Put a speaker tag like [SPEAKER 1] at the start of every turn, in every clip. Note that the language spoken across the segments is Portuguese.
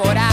[SPEAKER 1] laboral.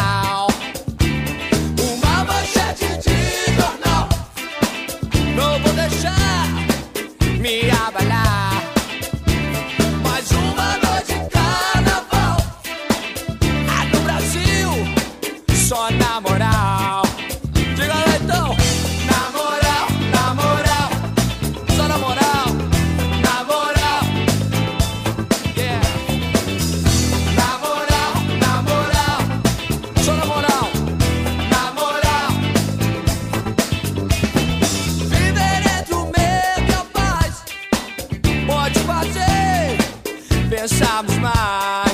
[SPEAKER 1] I'm smart.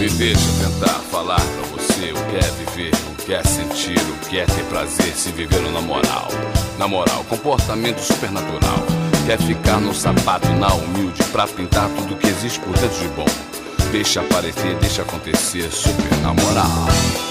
[SPEAKER 1] Viver,
[SPEAKER 2] deixa tentar falar pra você o que é viver, o que é sentir, o que é ter prazer, se viver na moral. Na moral, comportamento supernatural. Quer ficar no sapato, na humilde, pra pintar tudo que existe por dentro de bom. Deixa aparecer, deixa acontecer, super na moral.